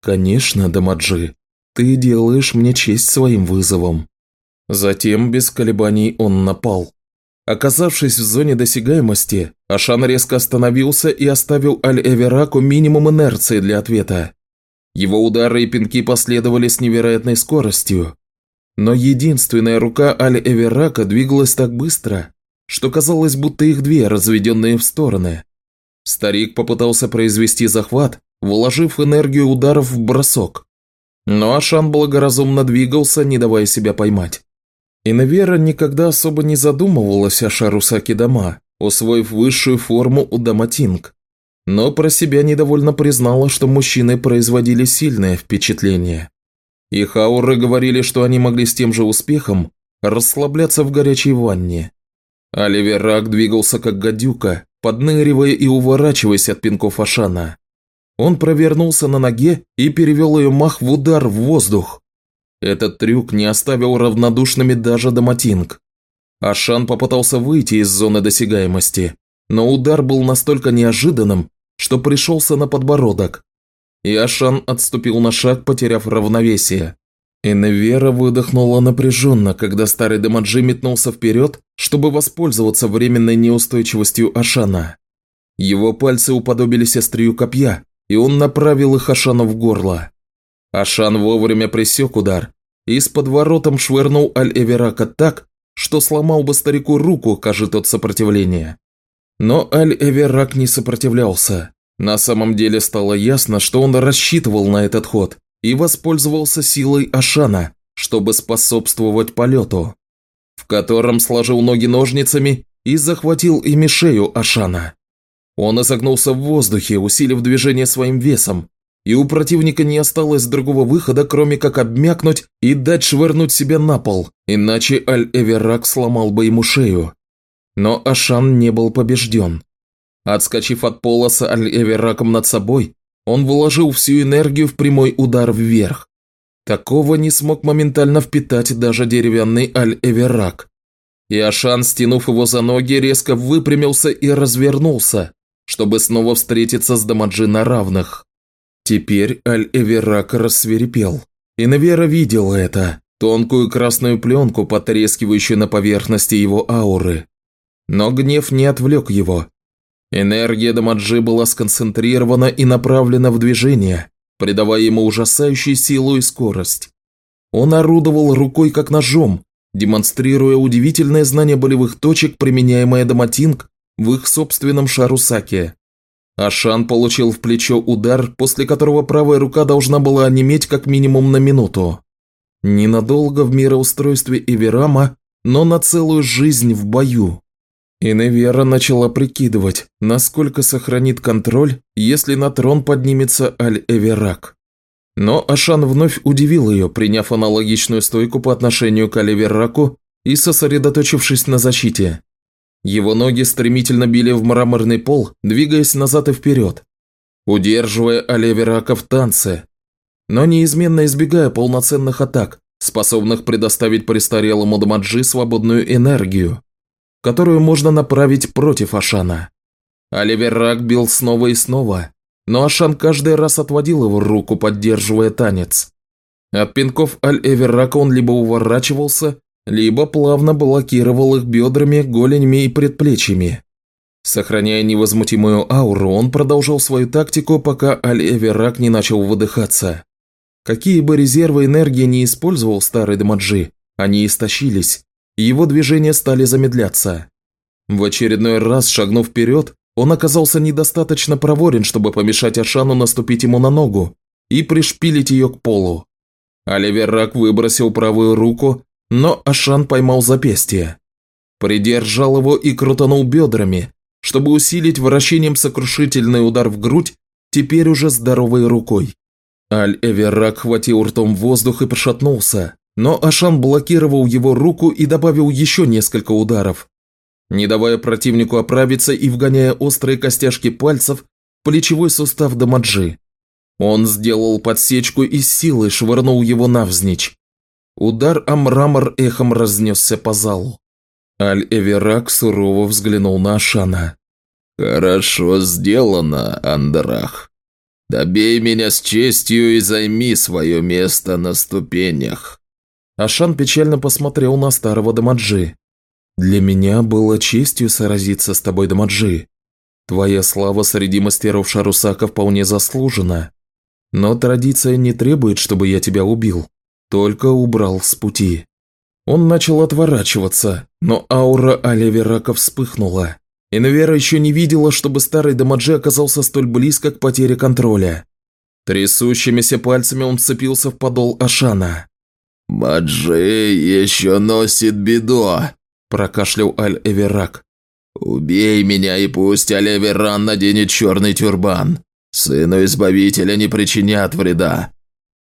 «Конечно, Дамаджи, ты делаешь мне честь своим вызовом». Затем, без колебаний, он напал. Оказавшись в зоне досягаемости, Ашан резко остановился и оставил Аль-Эвераку минимум инерции для ответа. Его удары и пинки последовали с невероятной скоростью. Но единственная рука Аль-Эверака двигалась так быстро, что казалось, будто их две, разведенные в стороны. Старик попытался произвести захват, вложив энергию ударов в бросок. Но Ашан благоразумно двигался, не давая себя поймать. Инавера никогда особо не задумывалась о Шарусаке Дома, усвоив высшую форму у Даматинг но про себя недовольно признала, что мужчины производили сильное впечатление. Их ауры говорили, что они могли с тем же успехом расслабляться в горячей ванне. Оливер Рак двигался как гадюка, подныривая и уворачиваясь от пинков Ашана. Он провернулся на ноге и перевел ее мах в удар в воздух. Этот трюк не оставил равнодушными даже Даматинг. Ашан попытался выйти из зоны досягаемости, но удар был настолько неожиданным, что пришелся на подбородок. И Ашан отступил на шаг, потеряв равновесие. Иневера выдохнула напряженно, когда старый Демаджи метнулся вперед, чтобы воспользоваться временной неустойчивостью Ашана. Его пальцы уподобились острию копья, и он направил их Ашану в горло. Ашан вовремя пресек удар и с подворотом швырнул Аль-Эверака так, что сломал бы старику руку, кажет от сопротивления. Но Аль-Эверак не сопротивлялся. На самом деле стало ясно, что он рассчитывал на этот ход и воспользовался силой Ашана, чтобы способствовать полету, в котором сложил ноги ножницами и захватил ими шею Ашана. Он изогнулся в воздухе, усилив движение своим весом, и у противника не осталось другого выхода, кроме как обмякнуть и дать швырнуть себя на пол, иначе Аль-Эверак сломал бы ему шею. Но Ашан не был побежден. Отскочив от пола с Аль-Эвераком над собой, он вложил всю энергию в прямой удар вверх. Такого не смог моментально впитать даже деревянный Аль-Эверак. И Ашан, стянув его за ноги, резко выпрямился и развернулся, чтобы снова встретиться с Дамаджи на равных. Теперь Аль-Эверак рассверепел. И Навера видела это, тонкую красную пленку, потрескивающую на поверхности его ауры. Но гнев не отвлек его. Энергия Дамаджи была сконцентрирована и направлена в движение, придавая ему ужасающую силу и скорость. Он орудовал рукой как ножом, демонстрируя удивительное знание болевых точек, применяемое Даматинг в их собственном шарусаке. Ашан получил в плечо удар, после которого правая рука должна была онеметь как минимум на минуту. Ненадолго в мироустройстве Эверама, но на целую жизнь в бою. Иневера начала прикидывать, насколько сохранит контроль, если на трон поднимется Аль-Эверак. Но Ашан вновь удивил ее, приняв аналогичную стойку по отношению к Аль-Эвераку и сосредоточившись на защите. Его ноги стремительно били в мраморный пол, двигаясь назад и вперед, удерживая Аль-Эверака в танце, но неизменно избегая полноценных атак, способных предоставить престарелому Дамаджи свободную энергию которую можно направить против Ашана. Оливер Рак бил снова и снова, но Ашан каждый раз отводил его руку, поддерживая танец. От пинков Аль-Эверрака он либо уворачивался, либо плавно блокировал их бедрами, голенями и предплечьями. Сохраняя невозмутимую ауру, он продолжал свою тактику, пока Аль-Эверрак не начал выдыхаться. Какие бы резервы энергии не использовал старый Дамаджи, они истощились, его движения стали замедляться. В очередной раз, шагнув вперед, он оказался недостаточно проворен, чтобы помешать Ашану наступить ему на ногу и пришпилить ее к полу. Оливер Рак выбросил правую руку, но Ашан поймал запястье. Придержал его и крутанул бедрами, чтобы усилить вращением сокрушительный удар в грудь, теперь уже здоровой рукой. Аль-Эверак хватил ртом воздух и пошатнулся, но Ашан блокировал его руку и добавил еще несколько ударов, не давая противнику оправиться и вгоняя острые костяшки пальцев в плечевой сустав Дамаджи. Он сделал подсечку и силой швырнул его навзничь. Удар о мрамор эхом разнесся по залу. Аль-Эверак сурово взглянул на Ашана. «Хорошо сделано, Андрах. Добей меня с честью и займи свое место на ступенях». Ашан печально посмотрел на старого Дамаджи. «Для меня было честью сразиться с тобой, Дамаджи. Твоя слава среди мастеров Шарусака вполне заслужена. Но традиция не требует, чтобы я тебя убил, только убрал с пути». Он начал отворачиваться, но аура Оливерака вспыхнула. И Навера еще не видела, чтобы старый Дамаджи оказался столь близко к потере контроля. Трясущимися пальцами он вцепился в подол Ашана. «Маджи еще носит беду», – прокашлял Аль-Эверак. «Убей меня, и пусть Аль-Эверан наденет черный тюрбан. Сыну Избавителя не причинят вреда».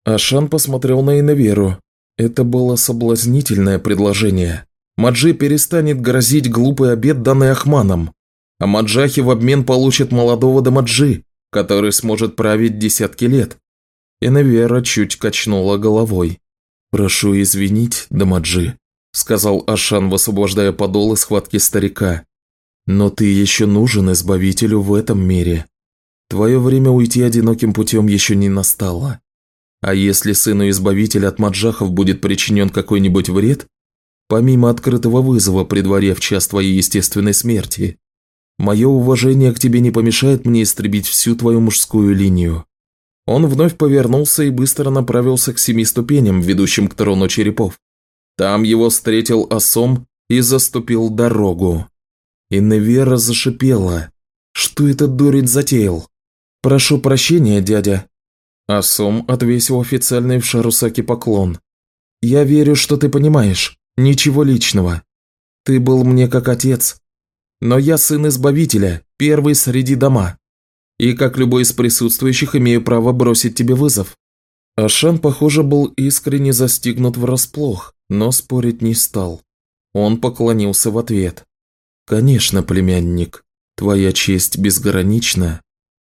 Ашан посмотрел на Инаверу. Это было соблазнительное предложение. Маджи перестанет грозить глупый обед, данный Ахманом. А Маджахи в обмен получит молодого Дамаджи, который сможет править десятки лет. Инавера чуть качнула головой. «Прошу извинить, Дамаджи», – сказал Ашан, высвобождая подол из схватки старика. «Но ты еще нужен Избавителю в этом мире. Твое время уйти одиноким путем еще не настало. А если сыну Избавителя от Маджахов будет причинен какой-нибудь вред, помимо открытого вызова при дворе в час твоей естественной смерти, мое уважение к тебе не помешает мне истребить всю твою мужскую линию. Он вновь повернулся и быстро направился к семи ступеням, ведущим к трону черепов. Там его встретил Асом и заступил дорогу. И Невера зашипела. Что этот дурень затеял? «Прошу прощения, дядя». Асом отвесил официальный в Шарусаке поклон. «Я верю, что ты понимаешь. Ничего личного. Ты был мне как отец. Но я сын Избавителя, первый среди дома. И как любой из присутствующих имею право бросить тебе вызов». Ашан, похоже, был искренне застигнут врасплох, но спорить не стал. Он поклонился в ответ. «Конечно, племянник, твоя честь безгранична,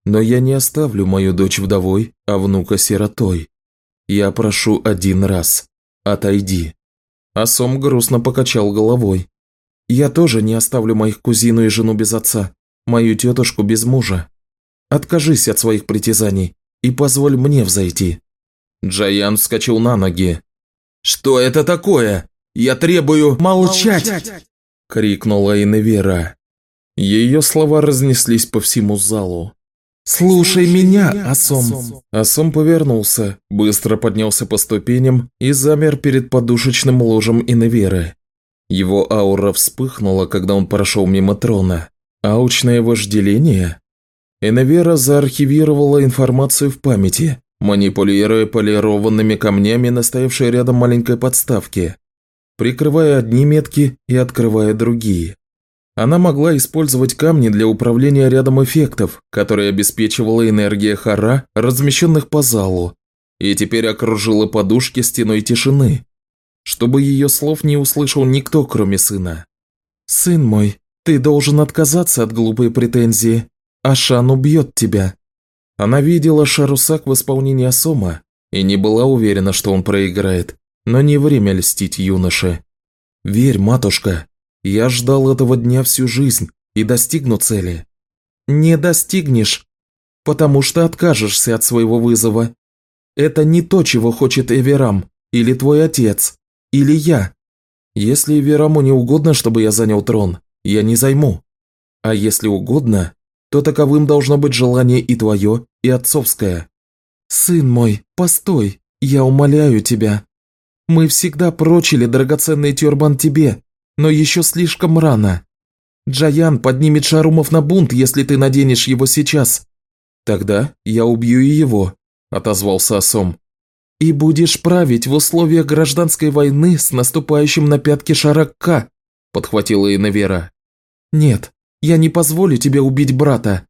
но я не оставлю мою дочь вдовой, а внука сиротой. Я прошу один раз. Отойди». Асом грустно покачал головой. «Я тоже не оставлю моих кузину и жену без отца, мою тетушку без мужа. Откажись от своих притязаний и позволь мне взойти». Джаян вскочил на ноги. «Что это такое? Я требую молчать!» – крикнула Иневера. Ее слова разнеслись по всему залу. «Слушай меня, Асом!» Асом повернулся, быстро поднялся по ступеням и замер перед подушечным ложем Иневеры. Его аура вспыхнула, когда он прошел мимо трона. Аучное вожделение? Иневера заархивировала информацию в памяти, манипулируя полированными камнями на стоявшей рядом маленькой подставке, прикрывая одни метки и открывая другие. Она могла использовать камни для управления рядом эффектов, которые обеспечивала энергия хара, размещенных по залу, и теперь окружила подушки стеной тишины, чтобы ее слов не услышал никто, кроме сына. «Сын мой, ты должен отказаться от глупой претензии. Ашан убьет тебя». Она видела Шарусак в исполнении Асома и не была уверена, что он проиграет, но не время льстить юноше. «Верь, матушка, я ждал этого дня всю жизнь и достигну цели. Не достигнешь, потому что откажешься от своего вызова. Это не то, чего хочет Эверам, или твой отец, или я. Если Эвераму не угодно, чтобы я занял трон, я не займу. А если угодно, то таковым должно быть желание и твое, и отцовское. Сын мой, постой, я умоляю тебя. Мы всегда прочили драгоценный тюрбан тебе, но еще слишком рано. Джаян поднимет Шарумов на бунт, если ты наденешь его сейчас. Тогда я убью и его, отозвался Асом. И будешь править в условиях гражданской войны с наступающим на пятки Шаракка, подхватила Инавера. Нет, я не позволю тебе убить брата.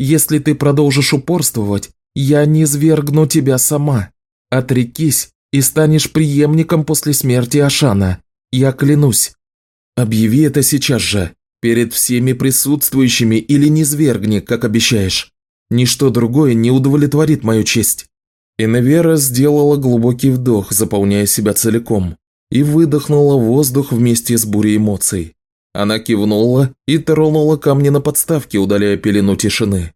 Если ты продолжишь упорствовать, я не свергну тебя сама. Отрекись и станешь преемником после смерти Ашана. Я клянусь. Объяви это сейчас же, перед всеми присутствующими или не свергни, как обещаешь. Ничто другое не удовлетворит мою честь». Иневера сделала глубокий вдох, заполняя себя целиком, и выдохнула воздух вместе с бурей эмоций. Она кивнула и тронула камни на подставке, удаляя пелену тишины.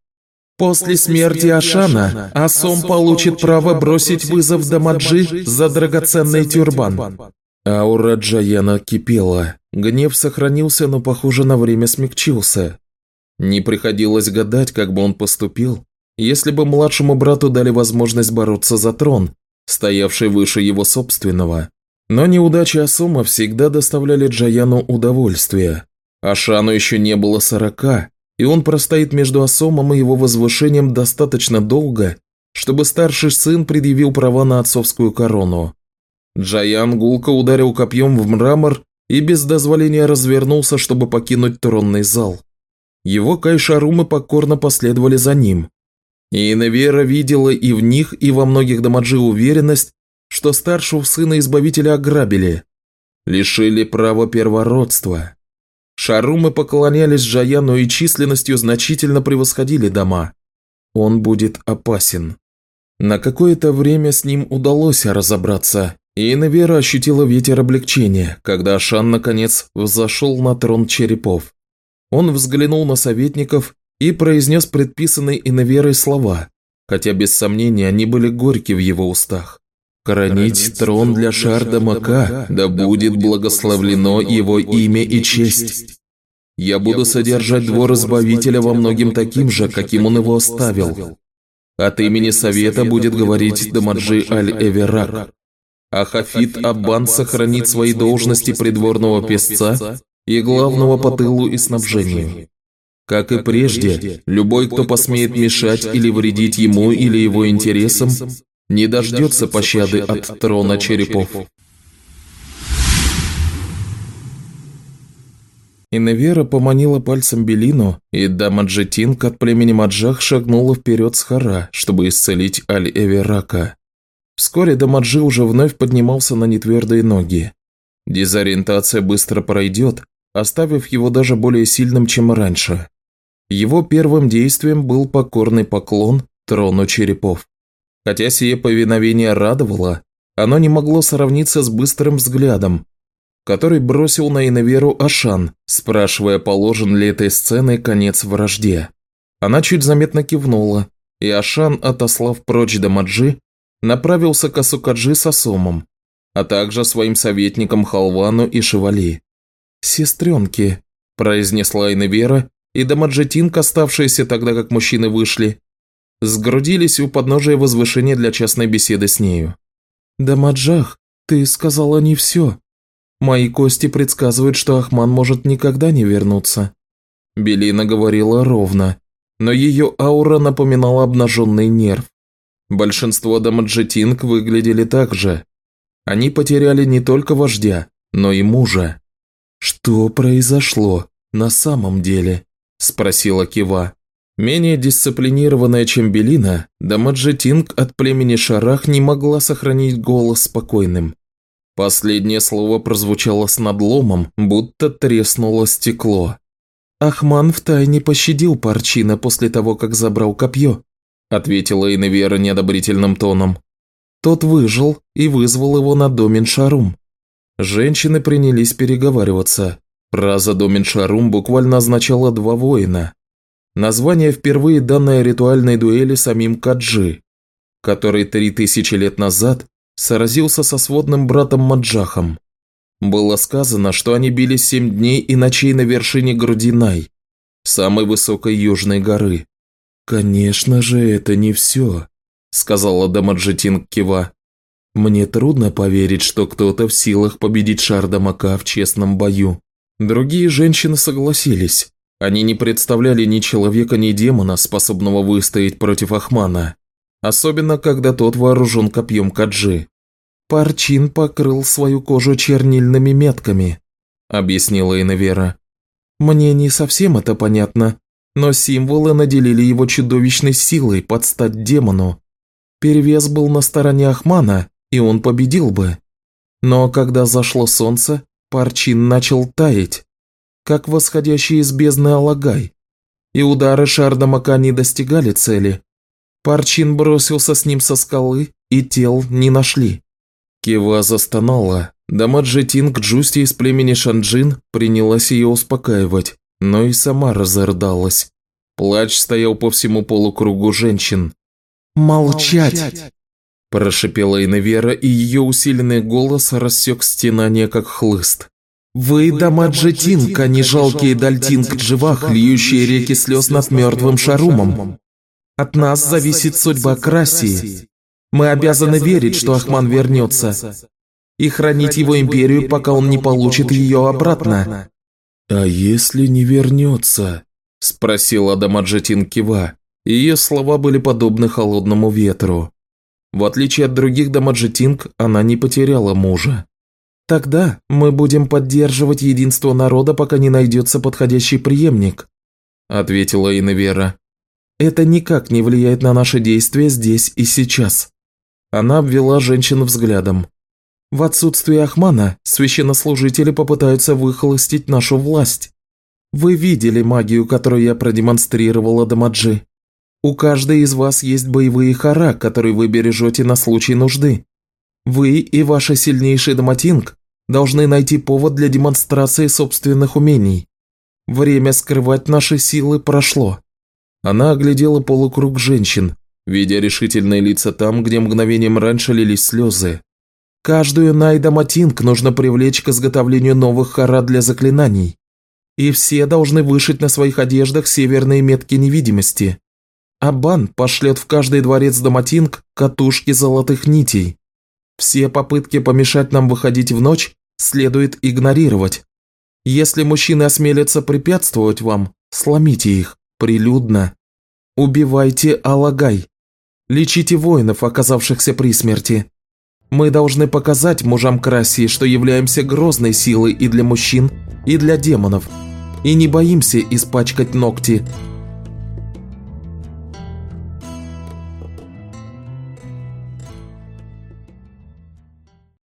После смерти Ашана Асом получит право бросить вызов Дамаджи за драгоценный тюрбан. Аура Джаяна кипела. Гнев сохранился, но, похоже, на время смягчился. Не приходилось гадать, как бы он поступил, если бы младшему брату дали возможность бороться за трон, стоявший выше его собственного. Но неудачи Асума всегда доставляли Джаяну удовольствие. Ашану еще не было сорока, и он простоит между Асомом и его возвышением достаточно долго, чтобы старший сын предъявил права на отцовскую корону. Джаян гулко ударил копьем в мрамор и без дозволения развернулся, чтобы покинуть тронный зал. Его кайшарумы покорно последовали за ним. И Иневера видела и в них, и во многих Дамаджи уверенность, что старшего сына Избавителя ограбили, лишили права первородства. Шарумы поклонялись Джаяну и численностью значительно превосходили дома. Он будет опасен. На какое-то время с ним удалось разобраться, и Иневера ощутила ветер облегчения, когда Шан наконец взошел на трон черепов. Он взглянул на советников и произнес предписанные Иневерой слова, хотя без сомнения они были горьки в его устах. «Коронить трон для Шарда Мака, да будет благословлено его имя и честь. Я буду содержать двор Избавителя во многим таким же, каким он его оставил. От имени Совета будет говорить Дамаджи Аль-Эверак а Хафид Аббан сохранит свои должности придворного песца и главного по тылу и снабжению. Как и прежде, любой, кто посмеет мешать или вредить ему или его интересам, не дождется пощады от трона черепов. Иневера поманила пальцем Белину, и дама Джетинг от племени Маджах шагнула вперед с Хара, чтобы исцелить Аль-Эверака. Вскоре Дамаджи уже вновь поднимался на нетвердые ноги. Дезориентация быстро пройдет, оставив его даже более сильным, чем раньше. Его первым действием был покорный поклон трону черепов. Хотя сие повиновение радовало, оно не могло сравниться с быстрым взглядом, который бросил на Иноверу Ашан, спрашивая, положен ли этой сценой конец вражде. Она чуть заметно кивнула, и Ашан, отослав прочь Дамаджи, направился к Асукаджи с Асомом, а также своим советникам Халвану и Шевали. «Сестренки», – произнесла Иневера, и Дамаджетинка, оставшиеся тогда, как мужчины вышли, сгрудились у подножия возвышения для частной беседы с нею. «Дамаджах, ты сказала не все. Мои кости предсказывают, что Ахман может никогда не вернуться». Белина говорила ровно, но ее аура напоминала обнаженный нерв. Большинство дамаджетинг выглядели так же. Они потеряли не только вождя, но и мужа. «Что произошло на самом деле?» – спросила Кива. Менее дисциплинированная, чем Белина, Дамаджи Тинг от племени Шарах не могла сохранить голос спокойным. Последнее слово прозвучало с надломом, будто треснуло стекло. «Ахман втайне пощадил Парчина после того, как забрал копье», ответила Иневера неодобрительным тоном. Тот выжил и вызвал его на домен Шарум. Женщины принялись переговариваться. Фраза «домен Шарум» буквально означала «два воина», Название впервые данное ритуальной дуэли самим Каджи, который три тысячи лет назад сразился со сводным братом Маджахом. Было сказано, что они бились семь дней и ночей на вершине груди Най, самой высокой южной горы. «Конечно же, это не все», – сказала Дамаджетин Кива. «Мне трудно поверить, что кто-то в силах победить Шардамака в честном бою». Другие женщины согласились. Они не представляли ни человека, ни демона, способного выстоять против Ахмана, особенно когда тот вооружен копьем Каджи. «Парчин покрыл свою кожу чернильными метками», – объяснила Иневера. «Мне не совсем это понятно, но символы наделили его чудовищной силой под стать демону. Перевес был на стороне Ахмана, и он победил бы. Но когда зашло солнце, Парчин начал таять, как восходящий из бездны Алагай, и удары Шардамака не достигали цели. Парчин бросился с ним со скалы, и тел не нашли. Кива застонала. Дамаджи Тинг Джусти из племени Шанджин принялась ее успокаивать, но и сама разордалась. Плач стоял по всему полукругу женщин. «Молчать!» Прошипела Иневера, и ее усиленный голос рассек стенание, как хлыст. Вы Дамаджетинка, не жалкие дальтинг дживах, льющие реки слез над мертвым шарумом. От нас зависит судьба Красии. Мы обязаны верить, что Ахман вернется, и хранить его империю, пока он не получит ее обратно. «А если не вернется?» – спросила Дамаджетин Кива. Ее слова были подобны холодному ветру. В отличие от других Дамаджетинг, она не потеряла мужа. Тогда мы будем поддерживать единство народа, пока не найдется подходящий преемник», – ответила Иневера. «Это никак не влияет на наши действия здесь и сейчас». Она обвела женщину взглядом. «В отсутствие Ахмана священнослужители попытаются выхолостить нашу власть. Вы видели магию, которую я продемонстрировала Дамаджи. У каждой из вас есть боевые хара, которые вы бережете на случай нужды. Вы и ваша сильнейший Даматинг должны найти повод для демонстрации собственных умений. Время скрывать наши силы прошло». Она оглядела полукруг женщин, видя решительные лица там, где мгновением раньше лились слезы. Каждую Найдаматинг нужно привлечь к изготовлению новых харат для заклинаний. И все должны вышить на своих одеждах северные метки невидимости. Абан пошлет в каждый дворец Даматинг катушки золотых нитей. Все попытки помешать нам выходить в ночь следует игнорировать. Если мужчины осмелятся препятствовать вам, сломите их, прилюдно. Убивайте Алагай. Лечите воинов, оказавшихся при смерти. Мы должны показать мужам Красии, что являемся грозной силой и для мужчин, и для демонов, и не боимся испачкать ногти,